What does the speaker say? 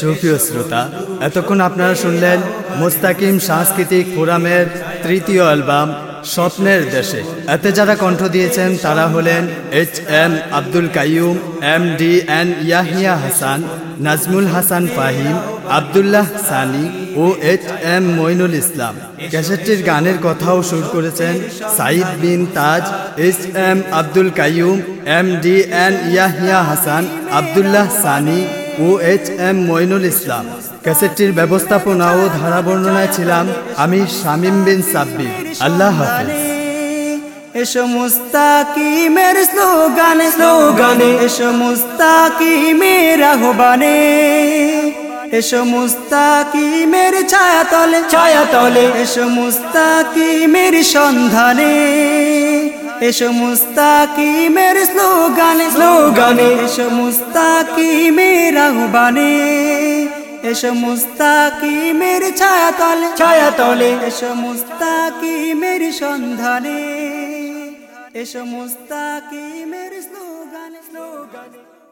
সুপ্রিয় শ্রোতা, এতক্ষণ আপনারা শুনলেন মুস্তাকিম সাংস্কৃতিক ফোরামের তৃতীয় অ্যালবাম, স্বপ্নের দেশে। এতে যারা কণ্ঠ দিয়েছেন, তারা হলেন H M Abdul Kaiyum, M D N Yahiya Hasan, Nazmul Hasan Fahim, Abdullah Sani ও এইচ এম মইনুল ইসলাম। ক্যাসেটটির গানের কথাও সুর করেছেন Saeed Bin Taj, H M Abdul Kaiyum, M D N Yahiya Hasan, Abdullah Sani ও এইচ এম মইনুল ইসলাম। ক্যাসেটটির ব্যবস্থাপনা ও ধারা বর্ণনায় ছিলাম আমি শামিম বিন সাব্বির। আল্লাহ হাফিজ। এসো মুস্তাকিমের স্লোগানে স্লোগানে, এসো মুস্তাকিমের আহ্বানে। এসো মুস্তাকিমের ছায়া তলে ছায়া তলে এসো মুস্তাকিমের সন্ধানে। এসো মুস্তাকিমের স্লোগানে স্লোগানে, এসো মুস্তাকিমের আহ্বানে। এসো মুস্তাকিমের ছায়া ছায়াতলে। ছায়া তলে এসো মুস্তাকিমের সন্ধানে। এসো মুস্তাকিমের স্লোগানে স্লোগানে।